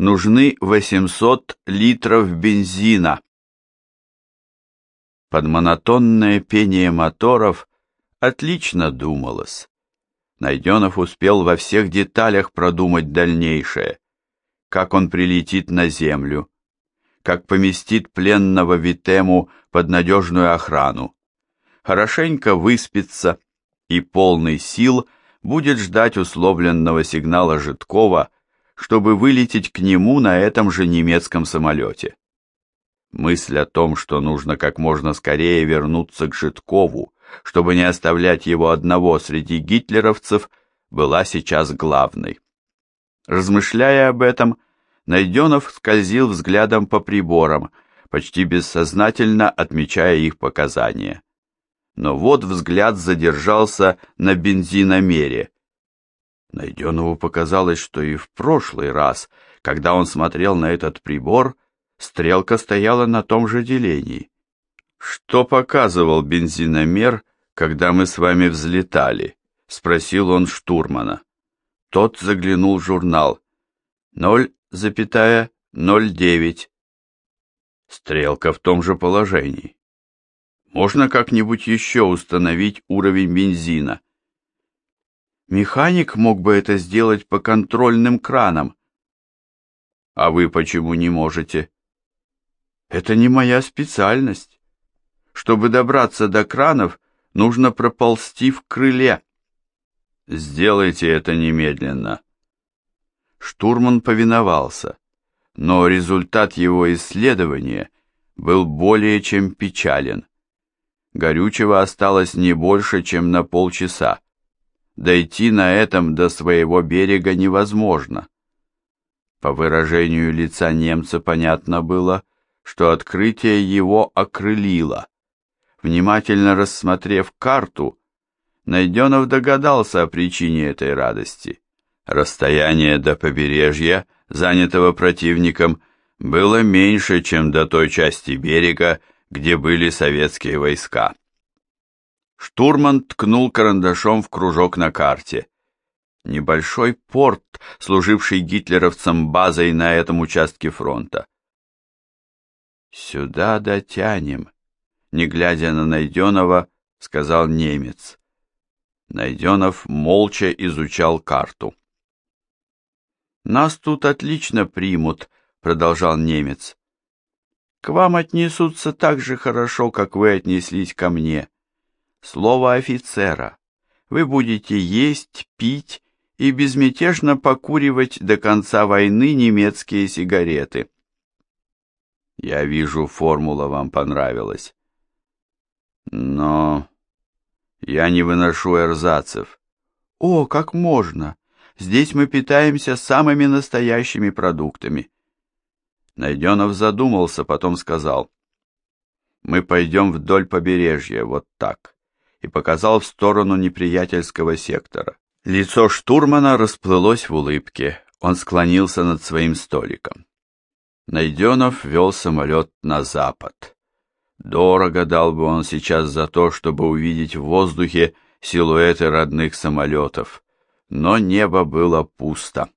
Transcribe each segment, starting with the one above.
Нужны 800 литров бензина. Под монотонное пение моторов отлично думалось. Найденов успел во всех деталях продумать дальнейшее. Как он прилетит на землю, как поместит пленного Витему под надежную охрану. Хорошенько выспится и полный сил будет ждать условленного сигнала Житкова, чтобы вылететь к нему на этом же немецком самолете. Мысль о том, что нужно как можно скорее вернуться к Житкову, чтобы не оставлять его одного среди гитлеровцев, была сейчас главной. Размышляя об этом, Найденов скользил взглядом по приборам, почти бессознательно отмечая их показания. Но вот взгляд задержался на бензиномере. Найденову показалось, что и в прошлый раз, когда он смотрел на этот прибор, стрелка стояла на том же делении. «Что показывал бензиномер, когда мы с вами взлетали?» — спросил он штурмана. Тот заглянул в журнал. «Ноль запятая ноль девять». Стрелка в том же положении. Можно как-нибудь еще установить уровень бензина? Механик мог бы это сделать по контрольным кранам. А вы почему не можете? Это не моя специальность. Чтобы добраться до кранов, нужно проползти в крыле. Сделайте это немедленно. Штурман повиновался, но результат его исследования был более чем печален. Горючего осталось не больше, чем на полчаса. Дойти на этом до своего берега невозможно. По выражению лица немца понятно было, что открытие его окрылило. Внимательно рассмотрев карту, Найденов догадался о причине этой радости. Расстояние до побережья, занятого противником, было меньше, чем до той части берега, где были советские войска. Штурман ткнул карандашом в кружок на карте. Небольшой порт, служивший гитлеровцам базой на этом участке фронта. «Сюда дотянем», не глядя на Найденова, сказал немец. Найденов молча изучал карту. «Нас тут отлично примут», — продолжал немец. «К вам отнесутся так же хорошо, как вы отнеслись ко мне. Слово офицера. Вы будете есть, пить и безмятежно покуривать до конца войны немецкие сигареты». «Я вижу, формула вам понравилась». Но я не выношу эрзацев. О, как можно! Здесь мы питаемся самыми настоящими продуктами. Найденов задумался, потом сказал. Мы пойдем вдоль побережья, вот так. И показал в сторону неприятельского сектора. Лицо штурмана расплылось в улыбке. Он склонился над своим столиком. Найденов вел самолет на запад. Дорого дал бы он сейчас за то, чтобы увидеть в воздухе силуэты родных самолетов. Но небо было пусто.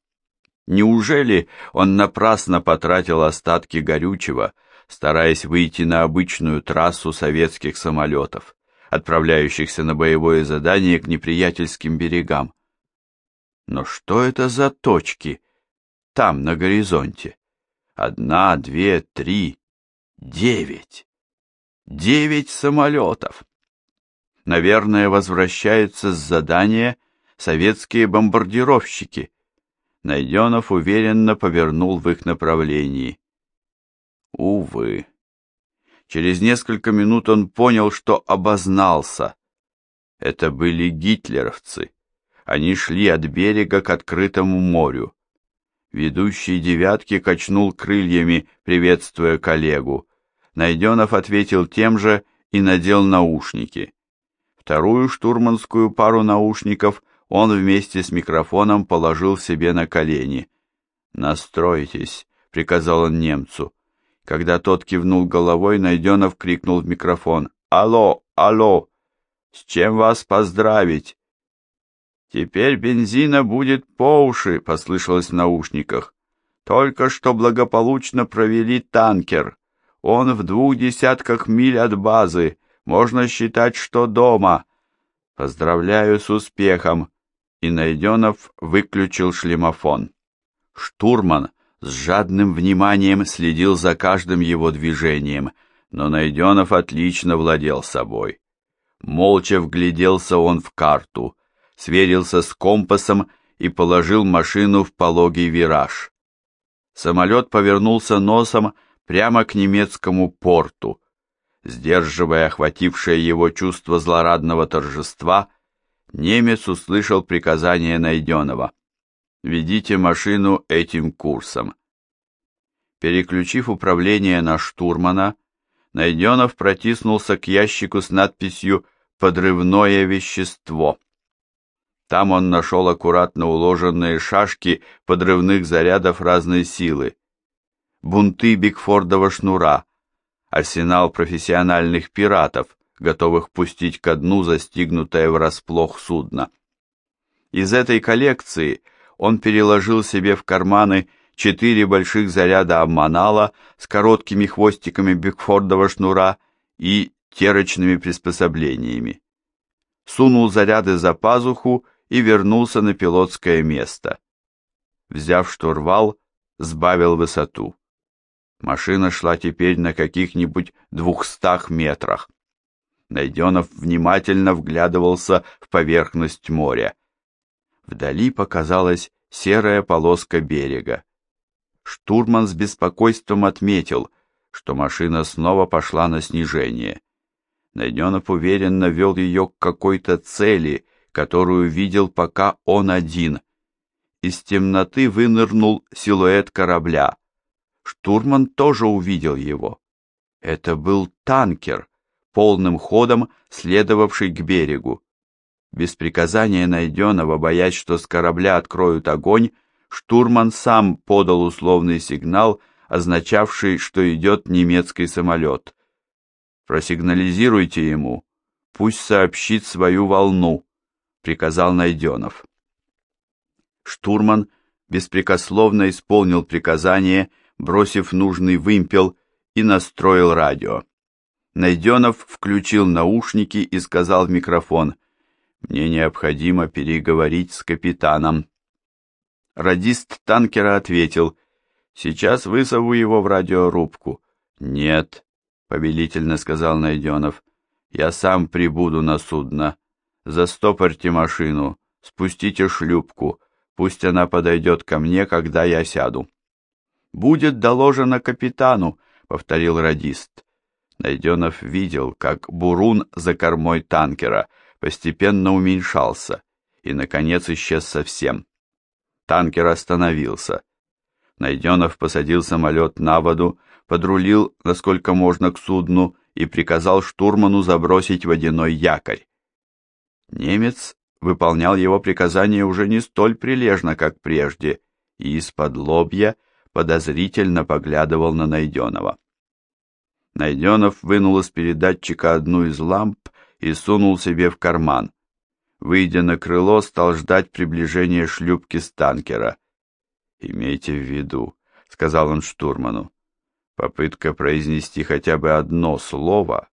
Неужели он напрасно потратил остатки горючего, стараясь выйти на обычную трассу советских самолетов, отправляющихся на боевое задание к неприятельским берегам? Но что это за точки там, на горизонте? Одна, две, три, девять. Девять самолетов. Наверное, возвращаются с задания советские бомбардировщики. Найденов уверенно повернул в их направлении. Увы. Через несколько минут он понял, что обознался. Это были гитлеровцы. Они шли от берега к открытому морю. Ведущий девятки качнул крыльями, приветствуя коллегу. Найденов ответил тем же и надел наушники. Вторую штурманскую пару наушников он вместе с микрофоном положил себе на колени. «Настройтесь», — приказал он немцу. Когда тот кивнул головой, Найденов крикнул в микрофон. «Алло, алло! С чем вас поздравить?» «Теперь бензина будет по уши», — послышалось в наушниках. Только что благополучно провели танкер. Он в двух десятках миль от базы. Можно считать, что дома. Поздравляю с успехом. И Найденов выключил шлемофон. Штурман с жадным вниманием следил за каждым его движением, но Найденов отлично владел собой. Молча вгляделся он в карту, сверился с компасом и положил машину в пологий вираж. Самолет повернулся носом прямо к немецкому порту. Сдерживая охватившее его чувство злорадного торжества, немец услышал приказание Найденова. «Ведите машину этим курсом». Переключив управление на штурмана, Найденов протиснулся к ящику с надписью «Подрывное вещество». Там он нашел аккуратно уложенные шашки подрывных зарядов разной силы. Бунты Бигфордова шнура, арсенал профессиональных пиратов, готовых пустить ко дну застигнутое врасплох судно. Из этой коллекции он переложил себе в карманы четыре больших заряда обманала с короткими хвостиками Бигфордова шнура и терочными приспособлениями. Сунул заряды за пазуху и вернулся на пилотское место. Взяв штурвал, сбавил высоту. Машина шла теперь на каких-нибудь двухстах метрах. Найденов внимательно вглядывался в поверхность моря. Вдали показалась серая полоска берега. Штурман с беспокойством отметил, что машина снова пошла на снижение. Найденов уверенно вел ее к какой-то цели, которую видел пока он один. Из темноты вынырнул силуэт корабля. Штурман тоже увидел его. Это был танкер, полным ходом следовавший к берегу. Без приказания найденного, боясь, что с корабля откроют огонь, штурман сам подал условный сигнал, означавший, что идет немецкий самолет. «Просигнализируйте ему, пусть сообщит свою волну», — приказал Найденов. Штурман беспрекословно исполнил приказание, бросив нужный вымпел, и настроил радио. Найденов включил наушники и сказал в микрофон, «Мне необходимо переговорить с капитаном». Радист танкера ответил, «Сейчас вызову его в радиорубку». «Нет», — повелительно сказал Найденов, «я сам прибуду на судно. Застопорьте машину, спустите шлюпку, пусть она подойдет ко мне, когда я сяду». «Будет доложено капитану», — повторил радист. Найденов видел, как бурун за кормой танкера постепенно уменьшался и, наконец, исчез совсем. Танкер остановился. Найденов посадил самолет на воду, подрулил, насколько можно, к судну и приказал штурману забросить водяной якорь. Немец выполнял его приказание уже не столь прилежно, как прежде, и из-под лобья подозрительно поглядывал на Найденова. Найденов вынул из передатчика одну из ламп и сунул себе в карман. Выйдя на крыло, стал ждать приближения шлюпки с танкера. «Имейте в виду», — сказал он штурману, — «попытка произнести хотя бы одно слово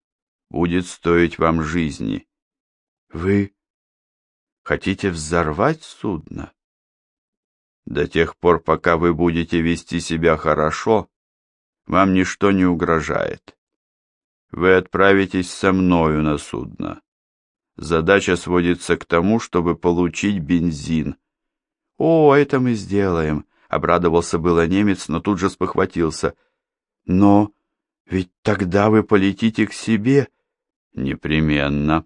будет стоить вам жизни». «Вы хотите взорвать судно?» «До тех пор, пока вы будете вести себя хорошо, вам ничто не угрожает. Вы отправитесь со мною на судно. Задача сводится к тому, чтобы получить бензин. О, это мы сделаем, обрадовался было немец, но тут же спохватился. Но ведь тогда вы полетите к себе. Непременно.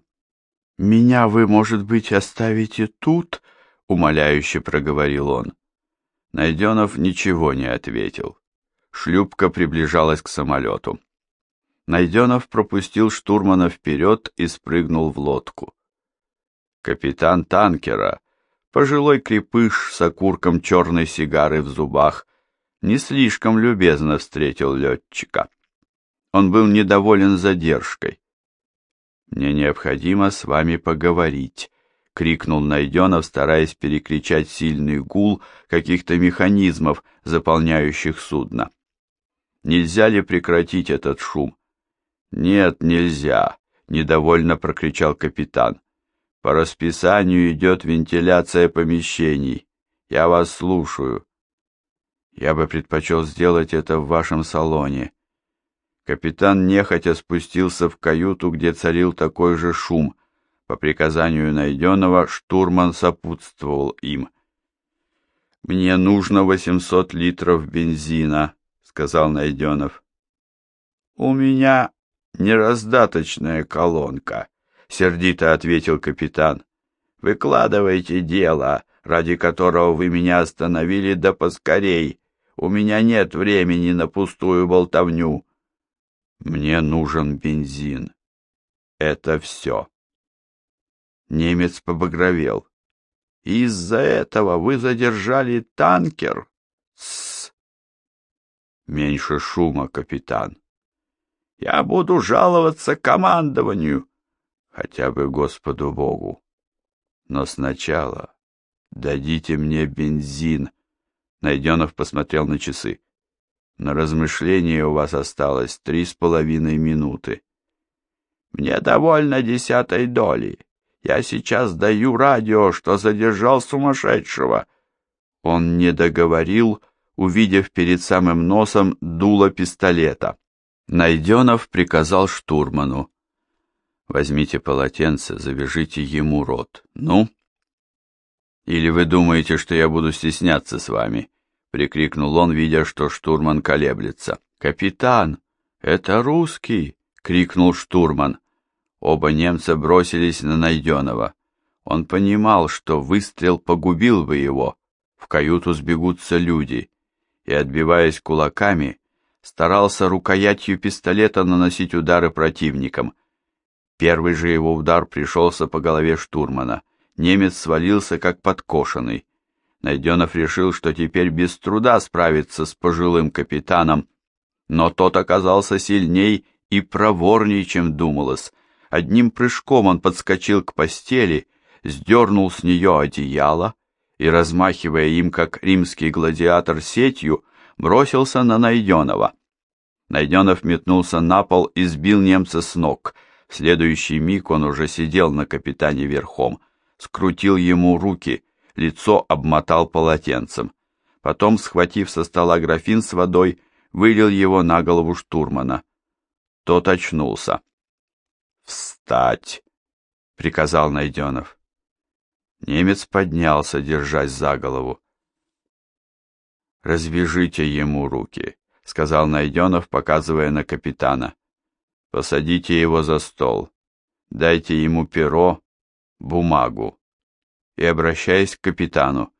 Меня вы, может быть, оставите тут? умоляюще проговорил он. Найденов ничего не ответил. Шлюпка приближалась к самолету. Найденов пропустил штурмана вперед и спрыгнул в лодку. Капитан танкера, пожилой крепыш с окурком черной сигары в зубах, не слишком любезно встретил летчика. Он был недоволен задержкой. «Мне необходимо с вами поговорить», — крикнул Найденов, стараясь перекричать сильный гул каких-то механизмов, заполняющих судно. «Нельзя ли прекратить этот шум?» «Нет, нельзя», — недовольно прокричал капитан. «По расписанию идет вентиляция помещений. Я вас слушаю». «Я бы предпочел сделать это в вашем салоне». Капитан нехотя спустился в каюту, где царил такой же шум — по приказанию найденного штурман сопутствовал им. «Мне нужно восемьсот литров бензина», — сказал Найденов. «У меня нераздаточная колонка», — сердито ответил капитан. «Выкладывайте дело, ради которого вы меня остановили, да поскорей. У меня нет времени на пустую болтовню». «Мне нужен бензин. Это все». Немец побагровел. «Из-за этого вы задержали танкер?» «Тссс!» «Меньше шума, капитан!» «Я буду жаловаться командованию!» «Хотя бы Господу Богу!» «Но сначала дадите мне бензин!» Найденов посмотрел на часы. «На размышление у вас осталось три с половиной минуты». «Мне довольно десятой доли. Я сейчас даю радио, что задержал сумасшедшего. Он не договорил, увидев перед самым носом дуло пистолета. Найденов приказал штурману. Возьмите полотенце, завяжите ему рот. Ну? Или вы думаете, что я буду стесняться с вами? Прикрикнул он, видя, что штурман колеблется. Капитан, это русский! крикнул штурман. Оба немца бросились на Найденова. Он понимал, что выстрел погубил бы его. В каюту сбегутся люди. И, отбиваясь кулаками, старался рукоятью пистолета наносить удары противникам. Первый же его удар пришелся по голове штурмана. Немец свалился, как подкошенный. Найденов решил, что теперь без труда справится с пожилым капитаном, но тот оказался сильней и проворней, чем думалось. Одним прыжком он подскочил к постели, сдернул с нее одеяло и, размахивая им, как римский гладиатор сетью, бросился на Найденова. Найденов метнулся на пол и сбил немца с ног. В следующий миг он уже сидел на капитане верхом, скрутил ему руки, лицо обмотал полотенцем. Потом, схватив со стола графин с водой, вылил его на голову штурмана. Тот очнулся. «Встать!» — приказал Найденов. Немец поднялся, держась за голову. «Развяжите ему руки», — сказал Найденов, показывая на капитана. «Посадите его за стол. Дайте ему перо, бумагу. И, обращаясь к капитану,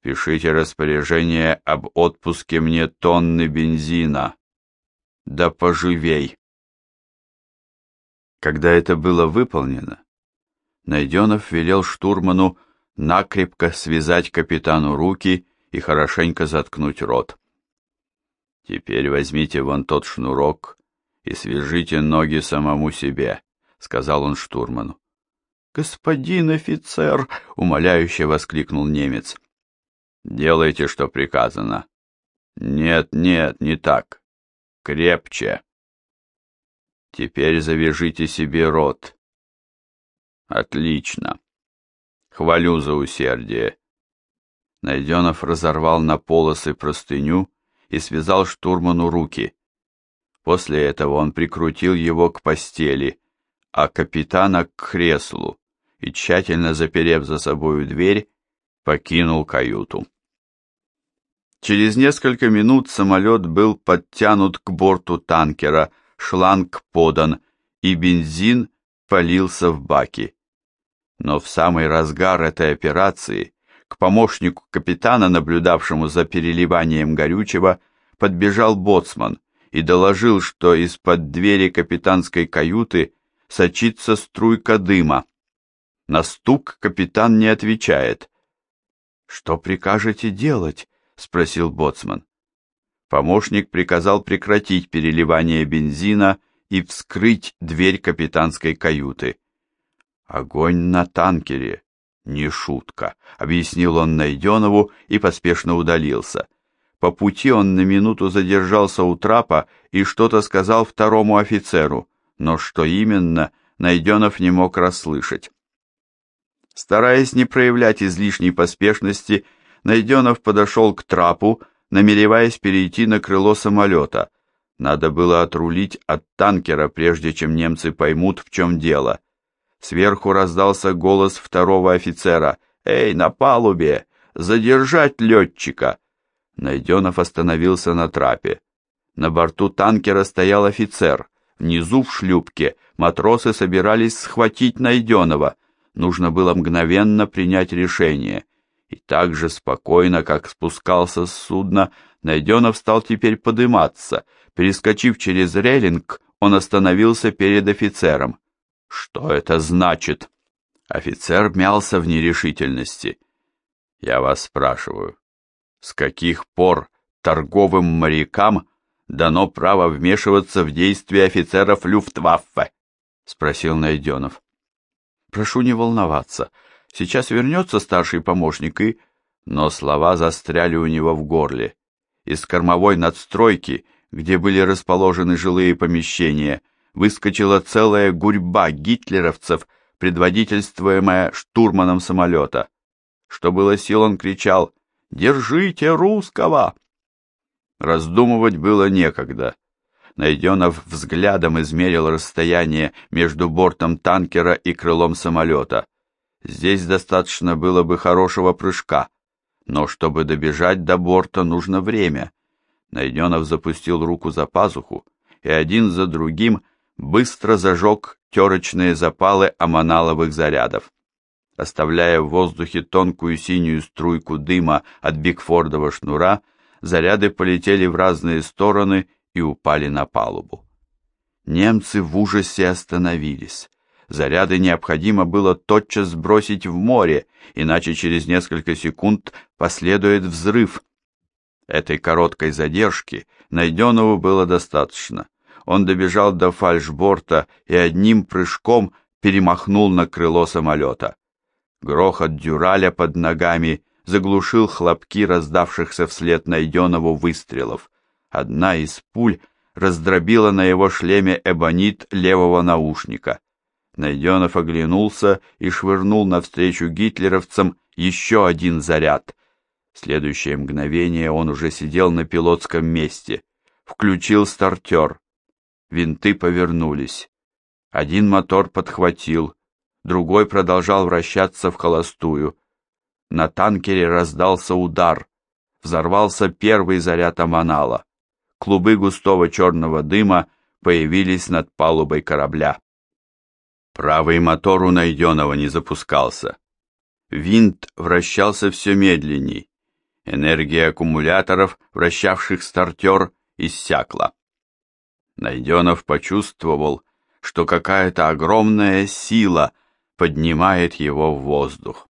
пишите распоряжение об отпуске мне тонны бензина. Да поживей!» Когда это было выполнено, Найденов велел штурману накрепко связать капитану руки и хорошенько заткнуть рот. «Теперь возьмите вон тот шнурок и свяжите ноги самому себе», — сказал он штурману. «Господин офицер!» — умоляюще воскликнул немец. «Делайте, что приказано». «Нет, нет, не так. Крепче». Теперь завяжите себе рот. Отлично. Хвалю за усердие. Найденов разорвал на полосы простыню и связал штурману руки. После этого он прикрутил его к постели, а капитана к креслу и, тщательно заперев за собою дверь, покинул каюту. Через несколько минут самолет был подтянут к борту танкера, шланг подан, и бензин полился в баки. Но в самый разгар этой операции к помощнику капитана, наблюдавшему за переливанием горючего, подбежал боцман и доложил, что из-под двери капитанской каюты сочится струйка дыма. На стук капитан не отвечает. «Что прикажете делать?» — спросил боцман. Помощник приказал прекратить переливание бензина и вскрыть дверь капитанской каюты. Огонь на танкере, Не шутка, объяснил он Найденову и поспешно удалился. По пути он на минуту задержался у трапа и что-то сказал второму офицеру, но что именно, Найденов не мог расслышать. Стараясь не проявлять излишней поспешности, Найденов подошел к трапу, намереваясь перейти на крыло самолета. Надо было отрулить от танкера, прежде чем немцы поймут, в чем дело. Сверху раздался голос второго офицера. «Эй, на палубе! Задержать летчика!» Найденов остановился на трапе. На борту танкера стоял офицер. Внизу в шлюпке матросы собирались схватить Найденова. Нужно было мгновенно принять решение. И так же спокойно, как спускался с судна, Найденов стал теперь подыматься. Перескочив через рейлинг, он остановился перед офицером. Что это значит? Офицер мялся в нерешительности. Я вас спрашиваю, с каких пор торговым морякам дано право вмешиваться в действия офицеров Люфтваффе? Спросил Найденов. Прошу не волноваться. Сейчас вернется старший помощник и... Но слова застряли у него в горле. Из кормовой надстройки, где были расположены жилые помещения, выскочила целая гурьба гитлеровцев, предводительствуемая штурманом самолета. Что было сил, он кричал «Держите русского!». Раздумывать было некогда. Найденов взглядом измерил расстояние между бортом танкера и крылом самолета. Здесь достаточно было бы хорошего прыжка, но чтобы добежать до борта, нужно время. Найденов запустил руку за пазуху, и один за другим быстро зажег терочные запалы аманаловых зарядов. Оставляя в воздухе тонкую синюю струйку дыма от Бигфордова шнура, заряды полетели в разные стороны и упали на палубу. Немцы в ужасе остановились. Заряды необходимо было тотчас сбросить в море, иначе через несколько секунд последует взрыв. Этой короткой задержки Найденову было достаточно он добежал до фальшборта и одним прыжком перемахнул на крыло самолета. Грохот дюраля под ногами заглушил хлопки раздавшихся вслед Найденову выстрелов. Одна из пуль раздробила на его шлеме эбонит левого наушника. Найденов оглянулся и швырнул навстречу гитлеровцам еще один заряд. В следующее мгновение он уже сидел на пилотском месте. Включил стартер винты повернулись. Один мотор подхватил, другой продолжал вращаться в холостую. На танкере раздался удар. Взорвался первый заряд аманала. Клубы густого черного дыма появились над палубой корабля. Правый мотор у найденного не запускался. Винт вращался все медленней. Энергия аккумуляторов, вращавших стартер, иссякла. Найденов почувствовал, что какая-то огромная сила поднимает его в воздух.